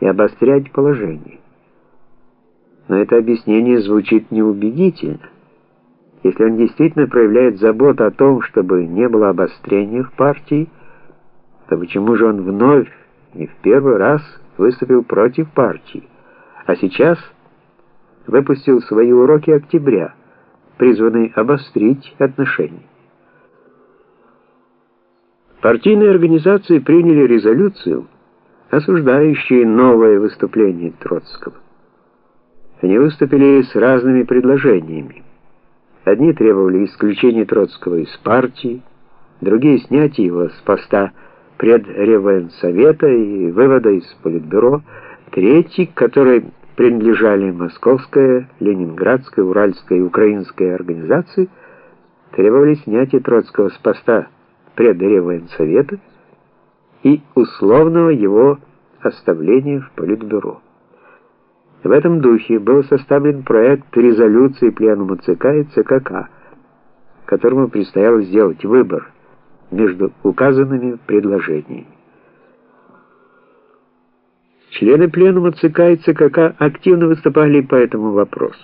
и обострять положение. Но это объяснение звучит неубедительно. Если он действительно проявляет заботу о том, чтобы не было обострения в партии, то почему же он вновь, не в первый раз, выступил против партии, а сейчас выпустил свои уроки октября, призванные обострить отношения? Партийные организации приняли резолюцию, осуждающую новое выступление Троцкого. Они выступили с разными предложениями. Одни требовали исключения Троцкого из партии, другие снятия его с поста предревенсовета и вывода из политбюро, третьи, которые принадлежали Московская, Ленинградская, Уральская и Украинская организации, требовали снятия Троцкого с поста предревенсовета и условного его оставления в политбюро. В этом духе был составлен проект резолюции Пленума ЦК и ЦКК, которому предстояло сделать выбор между указанными предложениями. Члены Пленума ЦК и ЦКК активно выступали по этому вопросу.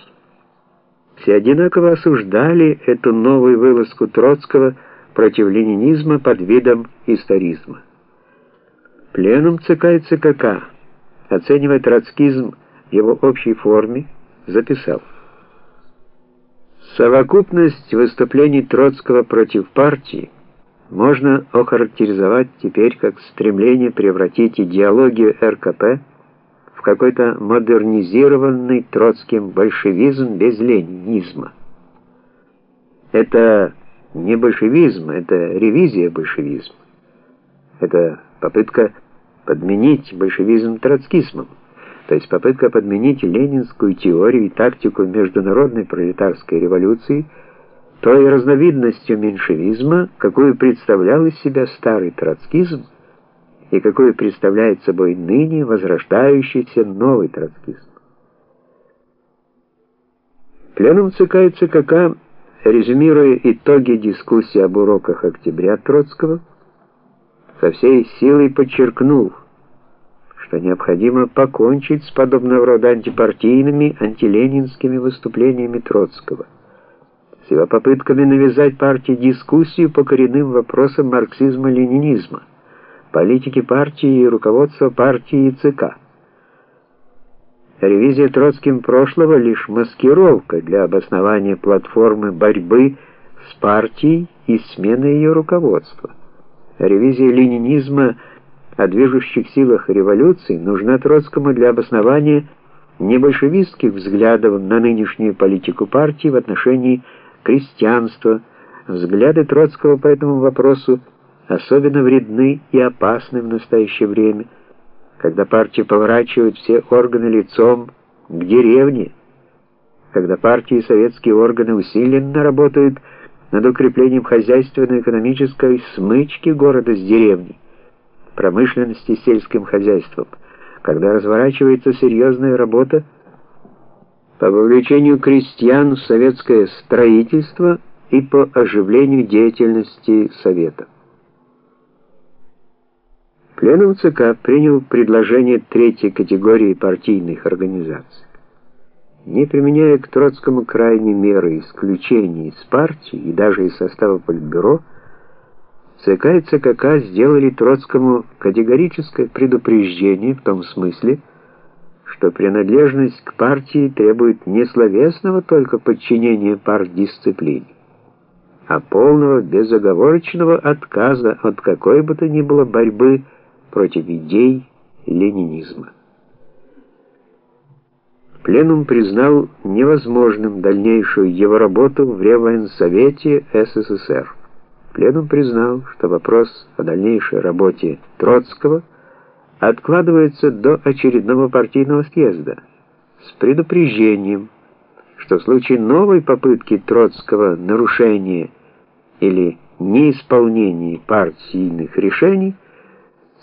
Все одинаково осуждали эту новую вылазку Троцкого против ленинизма под видом историзма. Пленум ЦК и ЦКК, оценивая троцкизм его общей форме, записал. Совокупность выступлений Троцкого против партии можно охарактеризовать теперь как стремление превратить идеологию РКП в какой-то модернизированный троцким большевизм без ленинизма. Это не большевизм, это ревизия большевизма. Это попытка подменить большевизм троцкизмом то есть попытка подменить ленинскую теорию и тактику международной пролетарской революции той разновидностью меньшевизма, какую представлял из себя старый троцкизм и какую представляет собой ныне возрождающийся новый троцкизм. Пленум ЦК и ЦКК, резюмируя итоги дискуссии об уроках октября Троцкого, со всей силой подчеркнул – что необходимо покончить с подобного рода антипартийными, антиленинскими выступлениями Троцкого, с его попытками навязать партии дискуссию по коренным вопросам марксизма-ленинизма, политики партии и руководства партии и ЦК. Ревизия Троцким прошлого лишь маскировка для обоснования платформы борьбы с партией и смены ее руководства. Ревизия ленинизма – о движущих силах революции нужна Троцкому для обоснования небольшевистских взглядов на нынешнюю политику партии в отношении крестьянства. Взгляды Троцкого по этому вопросу особенно вредны и опасны в настоящее время, когда партия поворачивает все органы лицом к деревне, когда партии и советские органы усиленно работают над укреплением хозяйственно-экономической смычки города с деревней промышленности сельским хозяйством, когда разворачивается серьезная работа по вовлечению крестьян в советское строительство и по оживлению деятельности Совета. Пленум ЦК принял предложение третьей категории партийных организаций. Не применяя к Троцкому крайней меры исключений из партии и даже из состава Политбюро, ЦК и ЦКК сделали Троцкому категорическое предупреждение в том смысле, что принадлежность к партии требует не словесного только подчинения партдисциплине, а полного безоговорочного отказа от какой бы то ни было борьбы против идей ленинизма. Пленум признал невозможным дальнейшую его работу в Реввоенсовете СССР. Пленум признал, что вопрос о дальнейшей работе Троцкого откладывается до очередного партийного съезда с предупреждением, что в случае новой попытки Троцкого нарушения или неисполнения партийных решений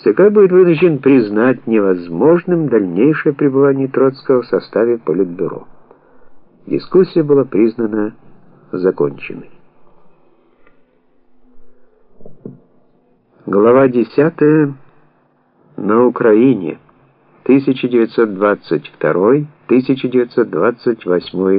ЦК будет вынужден признать невозможным дальнейшее пребывание Троцкого в составе Политбюро. Дискуссия была признана законченной. Глава 10. На Украине. 1922-1928